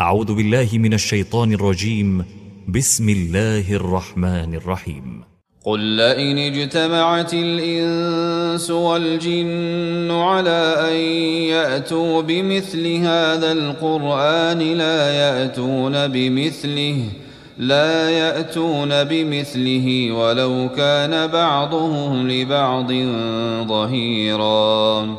أعوذ بالله من الشيطان الرجيم. بسم الله الرحمن الرحيم. قل لئن اجتمعت الإنس والجن على أن يأتوا بمثل هذا القرآن لا يأتون بمثله لا يأتون بمثله ولو كان بعضهم لبعض ظهيرا.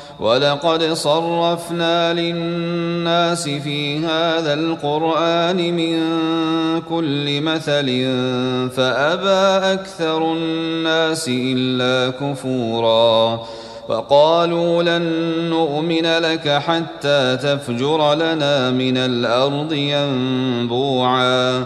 ولقد صرفنا للناس في هذا القرآن من كل مثل فأبى أكثر الناس إلا كفورا فقالوا لن نؤمن لك حتى تفجر لنا من الأرض ينبوعا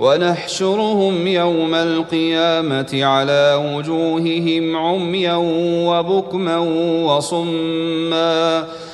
ونحشرهم يوم القيامة على وجوههم عميا وبكما وصما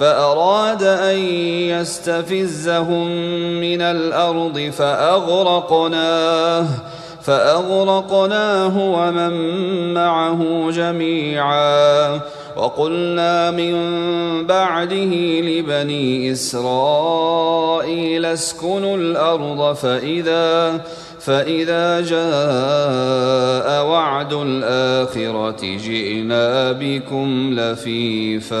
فأراد أن يستفزهم من الأرض فأغرقناه فأغرقناه ومن معه جميعا. وقلنا من بعده لبني إسرائيل اسكنوا الأرض فإذا فإذا جاء وعد الآخرة جئنا بكم لفيفا.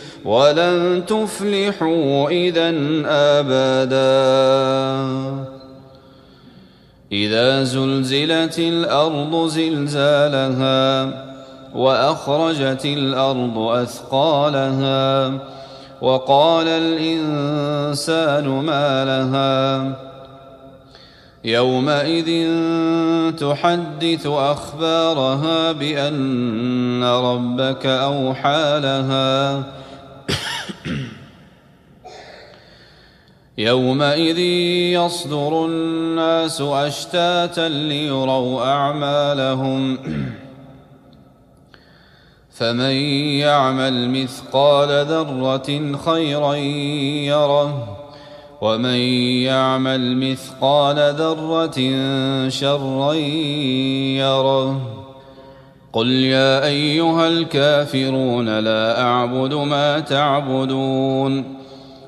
ولن تفلحوا اذا أبدا. إذا زلزلت الأرض زلزالها وأخرجت الأرض أثقالها وقال الإنسان ما لها. يومئذ تحدث أخبارها بأن ربك أوحى لها يومئذ يصدر الناس أشتاتا ليروا أعمالهم فمن يعمل مثقال ذرة خيرا يره ومن يعمل مثقال ذرة شرا يره. قل يا أيها الكافرون لا أعبد ما تعبدون.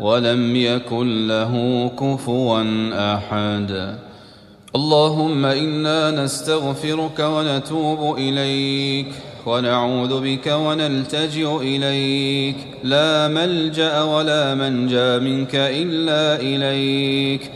ولم يكن له كفوا أحد. اللهم إنا نستغفرك ونتوب إليك ونعوذ بك ونلتجئ إليك. لا ملجأ ولا منجأ منك إلا إليك.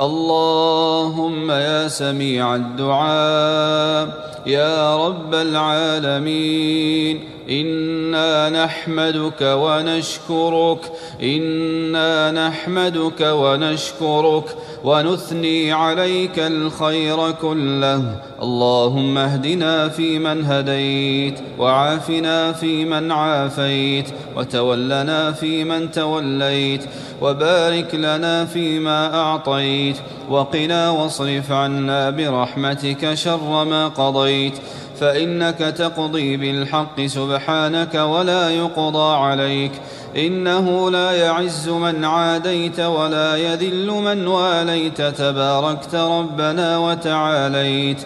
اللهم يا سميع الدعاء. يا رب العالمين إنا نحمدك ونشكرك إنا نحمدك ونشكرك ونثني عليك الخير كله. اللهم اهدنا فيمن هديت وعافنا فيمن عافيت وتولنا فيمن توليت وبارك لنا فيما أعطيت وقنا واصرف عنا برحمتك شر ما قضيت. فإنك تقضي بالحق سبحانك ولا يقضى عليك. إنه لا يعز من عاديت ولا يذل من واليت. تباركت ربنا وتعاليت.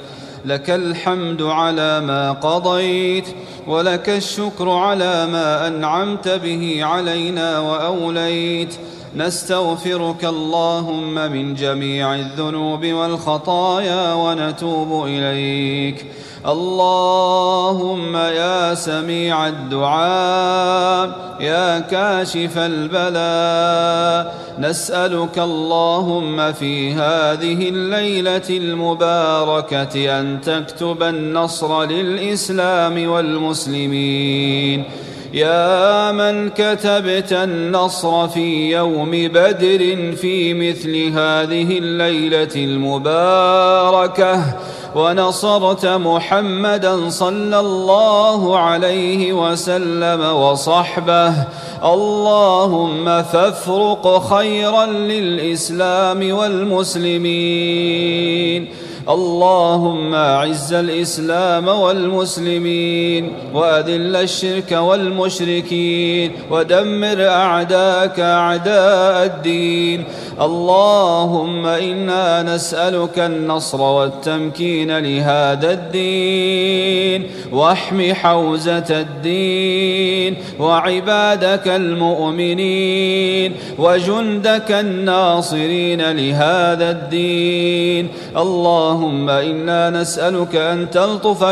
لك الحمد على ما قضيت ولك الشكر على ما أنعمت به علينا وأوليت. نستغفرك اللهم من جميع الذنوب والخطايا ونتوب إليك. اللهم يا سميع الدعاء يا كاشف البلاء. نسألك اللهم في هذه الليلة المباركة أن تكتب النصر للإسلام والمسلمين. يا من كتبت النصر في يوم بدر في مثل هذه الليلة المباركة ونصرت محمدا صلى الله عليه وسلم وصحبه. اللهم فافرق خيرا للإسلام والمسلمين. اللهم اعز الإسلام والمسلمين وأذل الشرك والمشركين ودمر أعداءك أعداء الدين. اللهم إنا نسألك النصر والتمكين لهذا الدين. واحم حوزة الدين وعبادك المؤمنين وجندك الناصرين لهذا الدين. اللهم إنا نسألك أن تلطف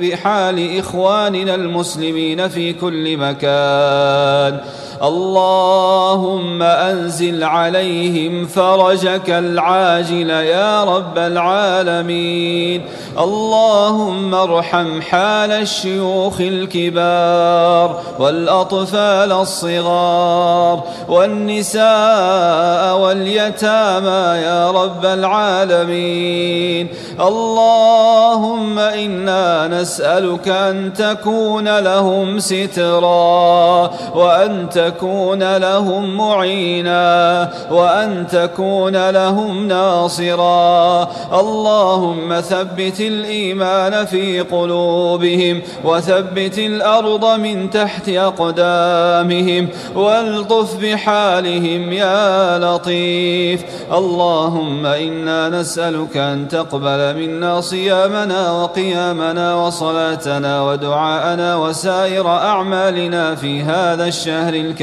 بحال إخواننا المسلمين في كل مكان. اللهم أنزل عليهم فرجك العاجل يا رب العالمين. اللهم ارحم حال الشيوخ الكبار والأطفال الصغار والنساء واليتامى يا رب العالمين. اللهم إنا نسألك أن تكون لهم سترا وأن تكون لهم معينا وأن تكون لهم ناصرا. اللهم ثبت الإيمان في قلوبهم وثبت الأرض من تحت أقدامهم والطف بحالهم يا لطيف. اللهم إنا نسألك أن تقبل منا صيامنا وقيامنا وصلاتنا ودعاءنا وسائر أعمالنا في هذا الشهر الكريم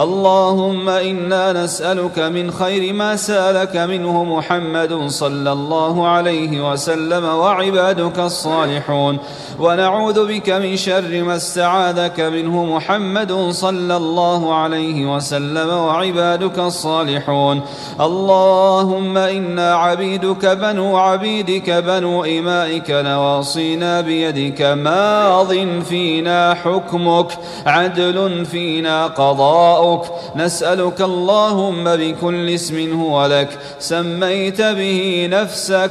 اللهم إنا نسألك من خير ما سألك منه محمد صلى الله عليه وسلم وعبادك الصالحون. ونعوذ بك من شر ما استعاذك منه محمد صلى الله عليه وسلم وعبادك الصالحون. اللهم إنا عبيدك بنو عبيدك بنو إمائك نواصينا بيدك. ماض فينا حكمك. عدل فينا قضاؤك. نسألك اللهم بكل اسم هو لك. سميت به نفسك.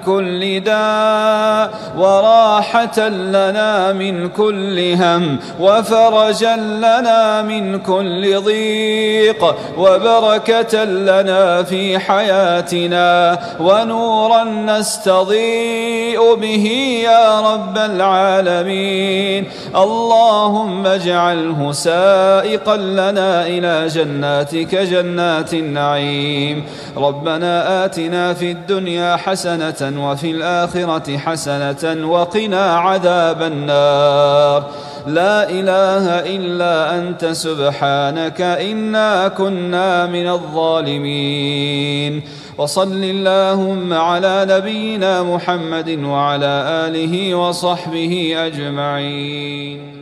كل داء وراحة لنا من كل هم وفرجا لنا من كل ضيق وبركة لنا في حياتنا ونورا نستضيء به يا رب العالمين اللهم اجعله سائقا لنا إلى جناتك جنات النعيم ربنا آتنا في الدنيا حسنة وفي الآخرة حسنة وقنا عذاب النار. لا إله إلا أنت سبحانك إنا كنا من الظالمين. وصل اللهم على نبينا محمد وعلى آله وصحبه أجمعين.